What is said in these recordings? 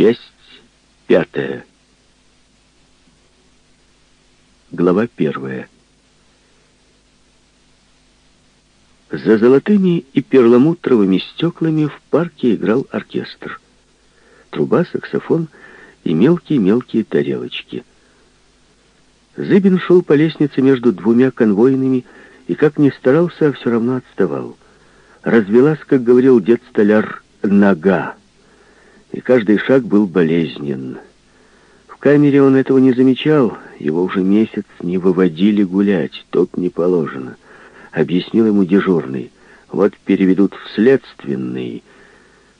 Часть пятая. Глава первая. За золотыми и перламутровыми стеклами в парке играл оркестр. Труба, саксофон и мелкие-мелкие тарелочки. Зыбин шел по лестнице между двумя конвойными и, как ни старался, все равно отставал. Развелась, как говорил дед-столяр, нога, и каждый шаг был болезнен. В камере он этого не замечал, его уже месяц не выводили гулять, топ не положено — объяснил ему дежурный. Вот переведут в следственный.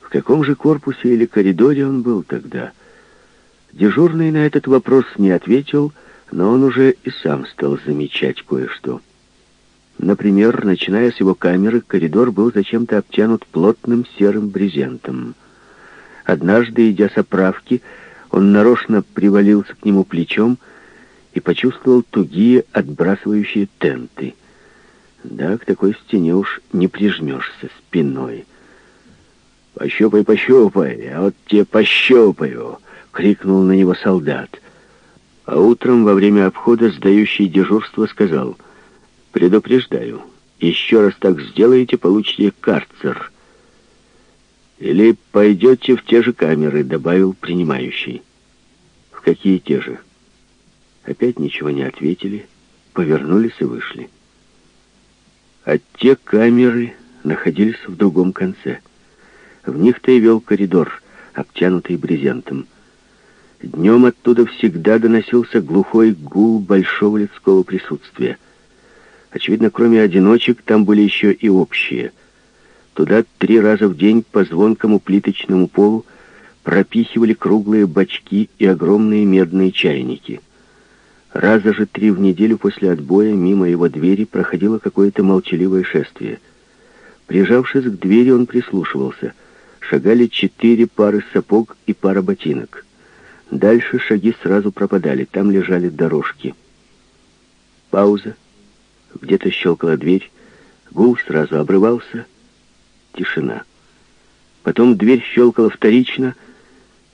В каком же корпусе или коридоре он был тогда? Дежурный на этот вопрос не ответил, но он уже и сам стал замечать кое-что. Например, начиная с его камеры, коридор был зачем-то обтянут плотным серым брезентом. Однажды, идя с оправки, он нарочно привалился к нему плечом и почувствовал тугие отбрасывающие тенты. Да, к такой стене уж не прижмешься спиной. «Пощупай, пощупай, а вот тебе пощупаю!» — крикнул на него солдат. А утром во время обхода сдающий дежурство сказал, «Предупреждаю, еще раз так сделаете, получите карцер». «Или пойдете в те же камеры», — добавил принимающий. «В какие те же?» Опять ничего не ответили, повернулись и вышли а те камеры находились в другом конце. В них-то и вел коридор, обтянутый брезентом. Днем оттуда всегда доносился глухой гул большого людского присутствия. Очевидно, кроме одиночек, там были еще и общие. Туда три раза в день по звонкому плиточному полу пропихивали круглые бачки и огромные медные чайники — Раза же три в неделю после отбоя мимо его двери проходило какое-то молчаливое шествие. Прижавшись к двери, он прислушивался. Шагали четыре пары сапог и пара ботинок. Дальше шаги сразу пропадали, там лежали дорожки. Пауза. Где-то щелкала дверь. Гул сразу обрывался. Тишина. Потом дверь щелкала вторично,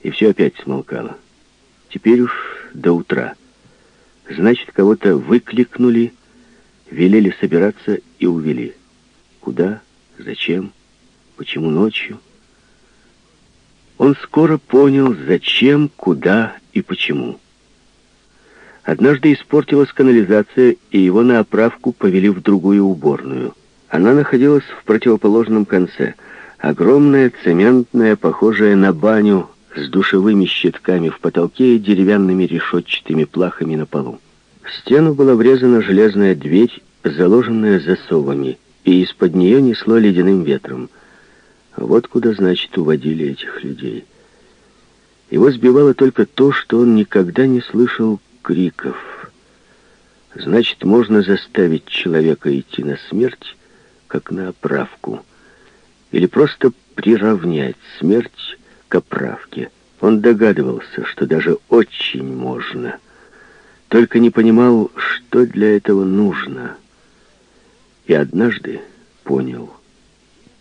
и все опять смолкало. Теперь уж до утра. Значит, кого-то выкликнули, велели собираться и увели. Куда? Зачем? Почему ночью? Он скоро понял, зачем, куда и почему. Однажды испортилась канализация, и его на оправку повели в другую уборную. Она находилась в противоположном конце. Огромная, цементная, похожая на баню, с душевыми щитками в потолке и деревянными решетчатыми плахами на полу. В стену была врезана железная дверь, заложенная засовами, и из-под нее несло ледяным ветром. Вот куда, значит, уводили этих людей. Его сбивало только то, что он никогда не слышал криков. Значит, можно заставить человека идти на смерть, как на оправку, или просто приравнять смерть к оправке. Он догадывался, что даже очень можно. Только не понимал, что для этого нужно. И однажды понял.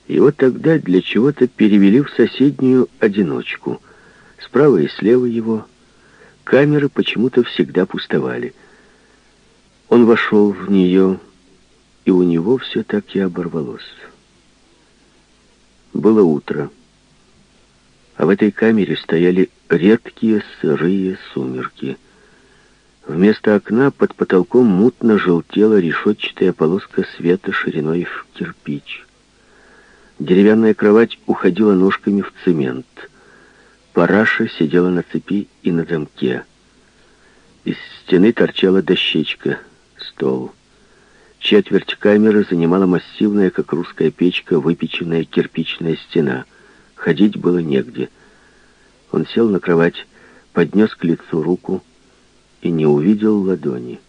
Его тогда для чего-то перевели в соседнюю одиночку. Справа и слева его камеры почему-то всегда пустовали. Он вошел в нее, и у него все так и оборвалось. Было утро а в этой камере стояли редкие сырые сумерки. Вместо окна под потолком мутно желтела решетчатая полоска света шириной в кирпич. Деревянная кровать уходила ножками в цемент. Параша сидела на цепи и на замке. Из стены торчала дощечка, стол. Четверть камеры занимала массивная, как русская печка, выпеченная кирпичная стена — Ходить было негде. Он сел на кровать, поднес к лицу руку и не увидел ладони.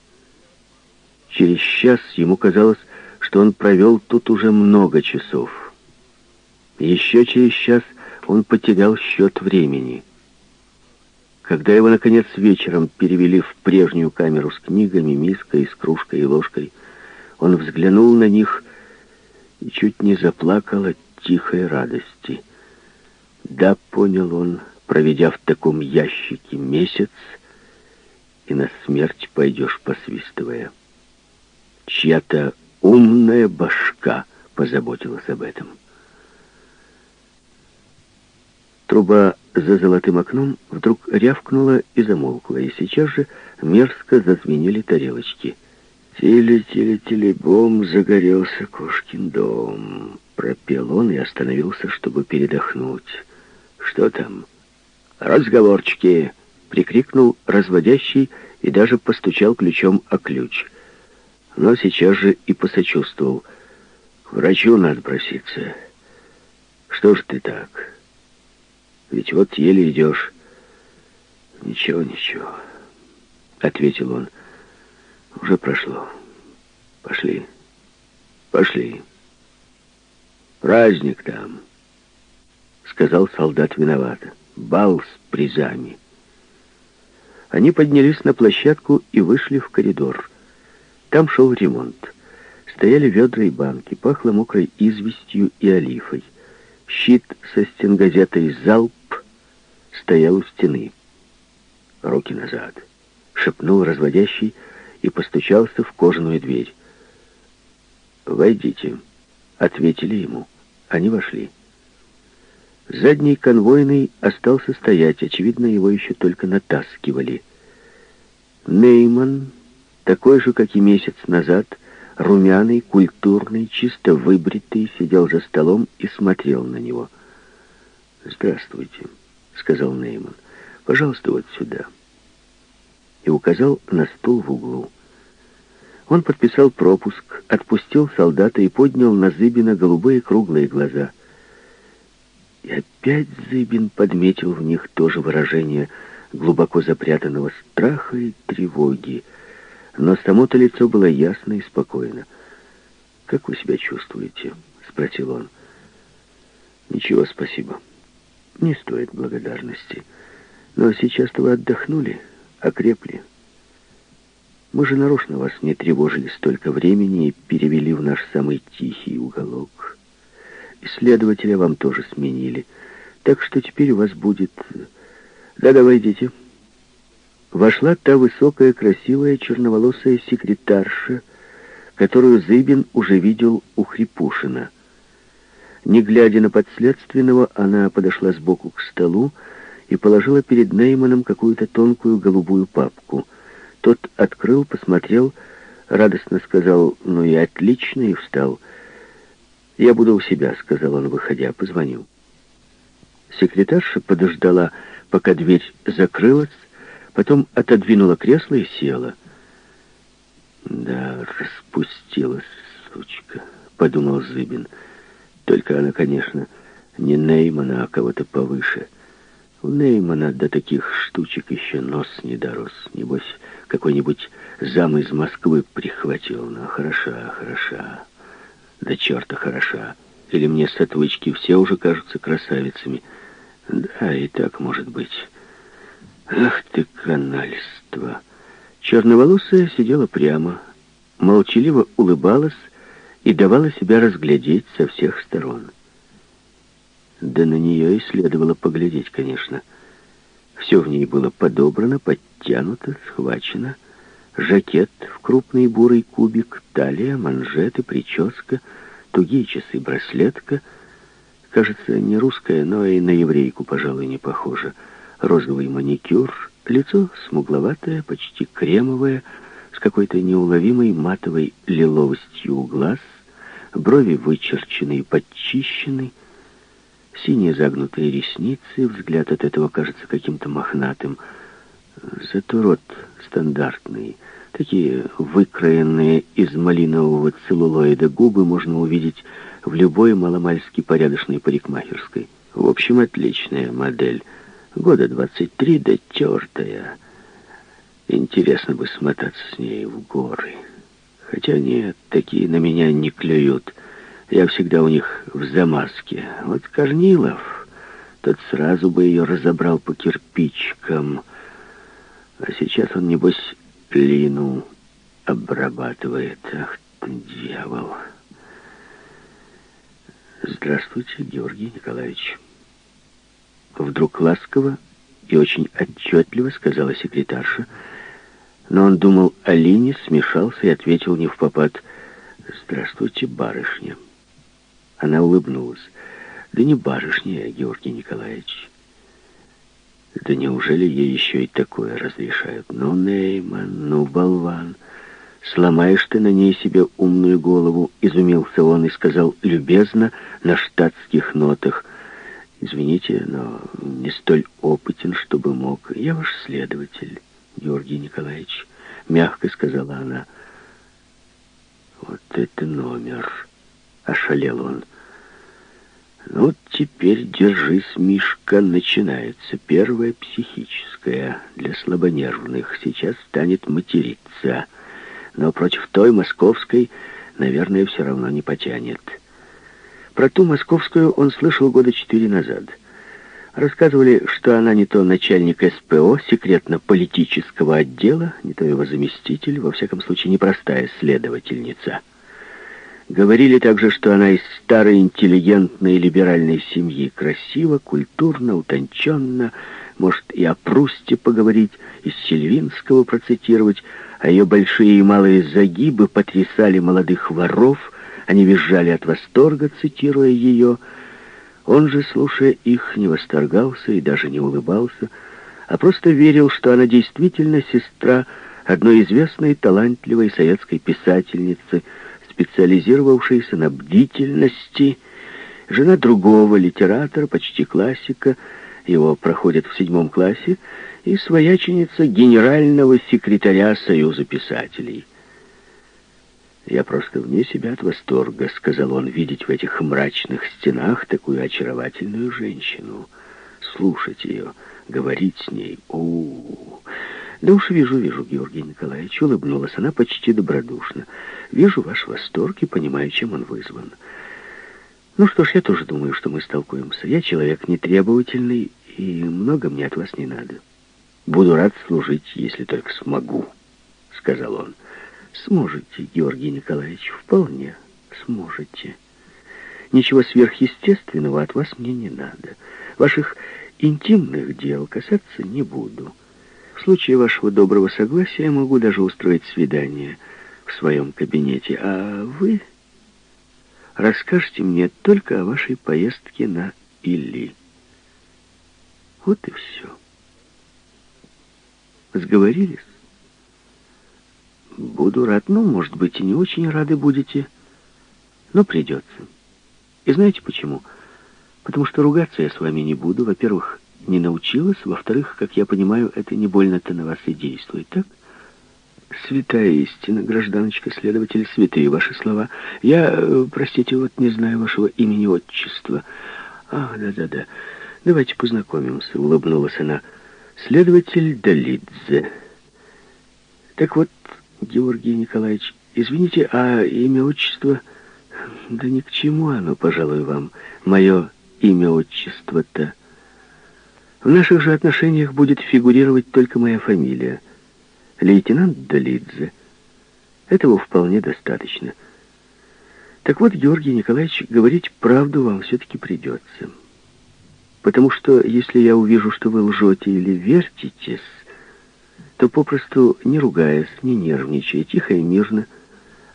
Через час ему казалось, что он провел тут уже много часов. Еще через час он потерял счет времени. Когда его, наконец, вечером перевели в прежнюю камеру с книгами, миской, с кружкой и ложкой, он взглянул на них и чуть не заплакал от тихой радости — да, понял он, проведя в таком ящике месяц, и на смерть пойдешь посвистывая. Чья-то умная башка позаботилась об этом. Труба за золотым окном вдруг рявкнула и замолкла, и сейчас же мерзко зазвенели тарелочки. «Тили-тили-тили-бом, загорелся кошкин дом», — пропел он и остановился, чтобы передохнуть. «Что там?» «Разговорчики!» — прикрикнул разводящий и даже постучал ключом о ключ. Но сейчас же и посочувствовал. «К врачу надо проситься. Что ж ты так?» Ведь вот еле идешь. Ничего, ничего, ответил он. Уже прошло. Пошли. Пошли. Праздник там, сказал солдат виновато. Бал с призами. Они поднялись на площадку и вышли в коридор. Там шел ремонт. Стояли ведра и банки, пахло мокрой известью и олифой. Щит со стенгазетой «Залп» стоял у стены. «Руки назад!» — шепнул разводящий и постучался в кожаную дверь. «Войдите», — ответили ему. Они вошли. Задний конвойный остался стоять, очевидно, его еще только натаскивали. Нейман, такой же, как и месяц назад, — румяный, культурный, чисто выбритый, сидел за столом и смотрел на него. «Здравствуйте», — сказал Нейман. «Пожалуйста, вот сюда». И указал на стул в углу. Он подписал пропуск, отпустил солдата и поднял на Зыбина голубые круглые глаза. И опять Зыбин подметил в них тоже выражение глубоко запрятанного страха и тревоги — но само-то лицо было ясно и спокойно. «Как вы себя чувствуете?» — спросил он. «Ничего, спасибо. Не стоит благодарности. Но сейчас-то вы отдохнули, окрепли. Мы же нарочно вас не тревожили столько времени и перевели в наш самый тихий уголок. Исследователя вам тоже сменили. Так что теперь у вас будет... Да-да, войдите» вошла та высокая, красивая, черноволосая секретарша, которую Зыбин уже видел у Хрипушина. Не глядя на подследственного, она подошла сбоку к столу и положила перед Нейманом какую-то тонкую голубую папку. Тот открыл, посмотрел, радостно сказал «Ну и отлично» и встал. «Я буду у себя», — сказал он, выходя, — «позвоню». Секретарша подождала, пока дверь закрылась, Потом отодвинула кресло и села. «Да, распустилась, сучка», — подумал Зыбин. «Только она, конечно, не Неймана, а кого-то повыше. У Неймана до таких штучек еще нос не дорос. Небось, какой-нибудь зам из Москвы прихватил. Ну, хороша, хороша. Да черта хороша. Или мне с отвычки все уже кажутся красавицами. Да, и так может быть». Ах ты, канальство! Черноволосая сидела прямо, молчаливо улыбалась и давала себя разглядеть со всех сторон. Да на нее и следовало поглядеть, конечно. Все в ней было подобрано, подтянуто, схвачено. Жакет в крупный бурый кубик, талия, манжеты, прическа, тугие часы, браслетка. Кажется, не русская, но и на еврейку, пожалуй, не похожа розовый маникюр, лицо смугловатое, почти кремовое, с какой-то неуловимой матовой лиловостью у глаз, брови вычерчены и подчищены, синие загнутые ресницы, взгляд от этого кажется каким-то мохнатым. Зато рот стандартный, такие выкроенные из малинового целлулоида губы можно увидеть в любой маломальски порядочной парикмахерской. В общем, отличная модель — Года двадцать три, да тертая. Интересно бы смотаться с ней в горы. Хотя нет, такие на меня не клюют. Я всегда у них в замазке. Вот Корнилов, тот сразу бы ее разобрал по кирпичкам. А сейчас он, небось, Лину обрабатывает. Ах ты, дьявол! Здравствуйте, Георгий Николаевич. Вдруг ласково и очень отчетливо сказала секретарша. Но он думал о Лине, смешался и ответил не в попад. «Здравствуйте, барышня». Она улыбнулась. «Да не барышня, Георгий Николаевич». Да неужели ей еще и такое разрешают? Ну, Нейман, ну, болван. Сломаешь ты на ней себе умную голову, изумился он и сказал любезно на штатских нотах. Извините, но не столь опытен, чтобы мог. Я ваш следователь, Георгий Николаевич, мягко сказала она. Вот это номер, ошалел он. Ну, теперь держись, Мишка, начинается. Первая психическая для слабонервных. Сейчас станет материться. Но против той московской, наверное, все равно не потянет. Про ту московскую он слышал года четыре назад. Рассказывали, что она не то начальник СПО, секретно-политического отдела, не то его заместитель, во всяком случае, непростая следовательница. Говорили также, что она из старой интеллигентной либеральной семьи, красиво, культурно, утонченно, может и о Прусте поговорить, из Сильвинского процитировать, а ее большие и малые загибы потрясали молодых воров, они визжали от восторга, цитируя ее. Он же, слушая их, не восторгался и даже не улыбался, а просто верил, что она действительно сестра одной известной талантливой советской писательницы, специализировавшейся на бдительности, жена другого литератора, почти классика, его проходит в седьмом классе, и свояченица генерального секретаря Союза писателей. «Я просто вне себя от восторга», — сказал он, — «видеть в этих мрачных стенах такую очаровательную женщину, слушать ее, говорить с ней. У, -у, -у. «Да уж вижу, вижу, Георгий Николаевич», — улыбнулась она почти добродушно. «Вижу ваш восторг и понимаю, чем он вызван. Ну что ж, я тоже думаю, что мы столкуемся. Я человек нетребовательный, и много мне от вас не надо. Буду рад служить, если только смогу», — сказал он. «Сможете, Георгий Николаевич, вполне сможете. Ничего сверхъестественного от вас мне не надо. Ваших интимных дел касаться не буду». В случае вашего доброго согласия я могу даже устроить свидание в своем кабинете, а вы расскажете мне только о вашей поездке на Илли. Вот и все. Сговорились? Буду рад. Ну, может быть, и не очень рады будете, но придется. И знаете почему? Потому что ругаться я с вами не буду. Во-первых, не научилась. Во-вторых, как я понимаю, это не больно-то на вас и действует, так? Святая истина, гражданочка, следователь, святые ваши слова. Я, э, простите, вот не знаю вашего имени, отчества. Ах, да-да-да. Давайте познакомимся, улыбнулась она. Следователь Долидзе. Так вот, Георгий Николаевич, извините, а имя, отчество... Да ни к чему оно, пожалуй, вам, мое имя, отчество-то. В наших же отношениях будет фигурировать только моя фамилия. Лейтенант Долидзе. Этого вполне достаточно. Так вот, Георгий Николаевич, говорить правду вам все-таки придется. Потому что, если я увижу, что вы лжете или вертитесь, то попросту, не ругаясь, не нервничая, тихо и мирно,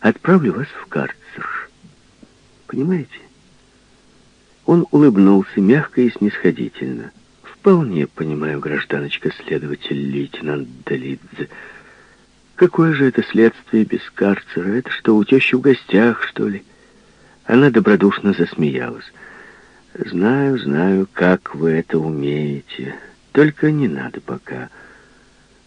отправлю вас в карцер. Понимаете? Он улыбнулся мягко и снисходительно. Вполне понимаю, гражданочка-следователь лейтенант Долидзе. Какое же это следствие без карцера? Это что, у тещи в гостях, что ли? Она добродушно засмеялась. Знаю, знаю, как вы это умеете. Только не надо пока.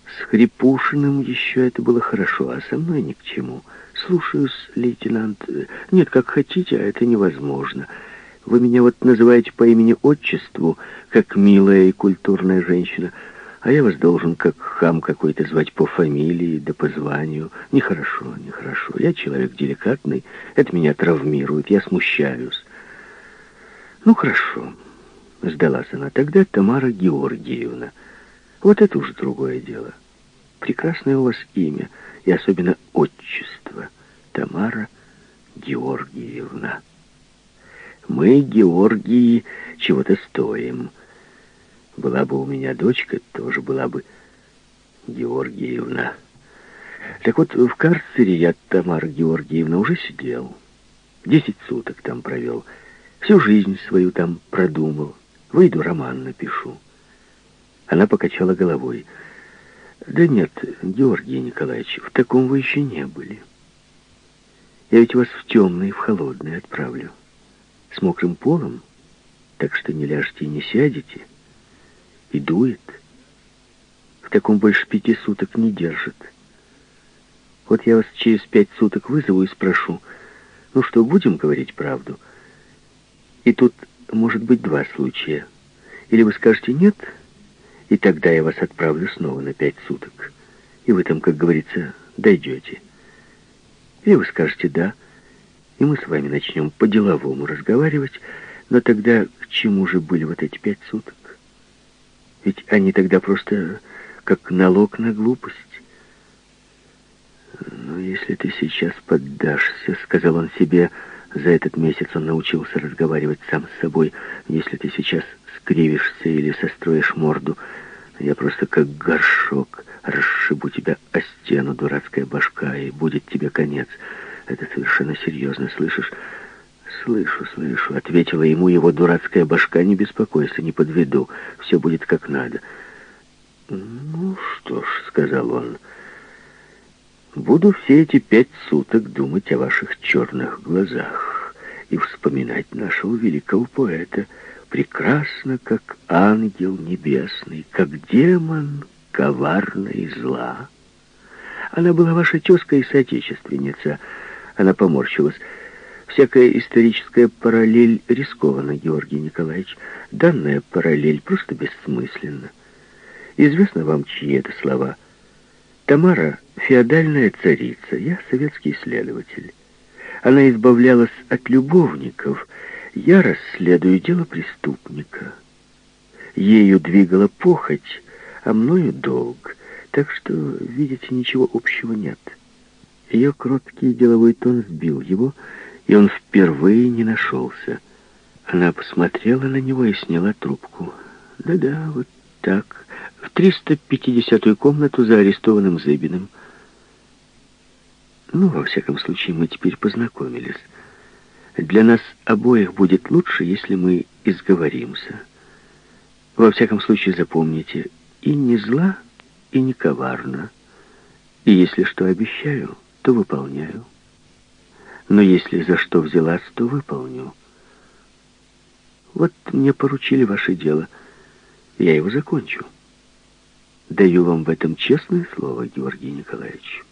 С Хрипушиным еще это было хорошо, а со мной ни к чему. Слушаюсь, лейтенант. Нет, как хотите, а это невозможно. Вы меня вот называете по имени-отчеству, как милая и культурная женщина, а я вас должен как хам какой-то звать по фамилии, да по званию. Нехорошо, нехорошо. Я человек деликатный, это меня травмирует, я смущаюсь. Ну, хорошо, сдалась она. Тогда Тамара Георгиевна. Вот это уже другое дело. Прекрасное у вас имя, и особенно отчество. Тамара Георгиевна. Мы, Георгии, чего-то стоим. была бы у меня дочка, тоже была бы Георгиевна. Так вот, в карцере я, Тамара Георгиевна, уже сидел. Десять суток там провел. Всю жизнь свою там продумал. Выйду, роман напишу. Она покачала головой. Да нет, Георгий Николаевич, в таком вы еще не были. Я ведь вас в темный, в холодный отправлю. С мокрым полом, так что не ляжете и не сядете. И дует. В таком больше пяти суток не держит. Вот я вас через пять суток вызову и спрошу, ну что, будем говорить правду? И тут может быть два случая. Или вы скажете «нет», и тогда я вас отправлю снова на пять суток. И вы там, как говорится, дойдете. Или вы скажете «да», и мы с вами начнем по-деловому разговаривать, но тогда к чему же были вот эти пять суток? Ведь они тогда просто как налог на глупость. «Ну, если ты сейчас поддашься», — сказал он себе, — за этот месяц он научился разговаривать сам с собой. «Если ты сейчас скривишься или состроишь морду, я просто как горшок расшибу тебя о стену, дурацкая башка, и будет тебе конец. Это совершенно серьезно, слышишь?» «Слышу, слышу», — ответила ему его дурацкая башка. «Не беспокойся, не подведу. Все будет как надо». «Ну что ж», — сказал он, — «буду все эти пять суток думать о ваших черных глазах и вспоминать нашего великого поэта» прекрасно, как ангел небесный, как демон коварна и зла. Она была ваша тезка и соотечественница. Она поморщилась. Всякая историческая параллель рискована, Георгий Николаевич. Данная параллель просто бессмысленна. Известно вам, чьи это слова? Тамара — феодальная царица, я — советский следователь. Она избавлялась от любовников — я расследую дело преступника. Ею двигала похоть, а мною долг. Так что, видите, ничего общего нет. Ее кроткий деловой тон сбил его, и он впервые не нашелся. Она посмотрела на него и сняла трубку. Да-да, вот так. В 350-ю комнату за арестованным Зыбиным. Ну, во всяком случае, мы теперь познакомились. Для нас обоих будет лучше, если мы изговоримся. Во всяком случае, запомните, и не зла, и не коварно. И если что обещаю, то выполняю. Но если за что взялась, то выполню. Вот мне поручили ваше дело. Я его закончу. Даю вам в этом честное слово, Георгий Николаевич.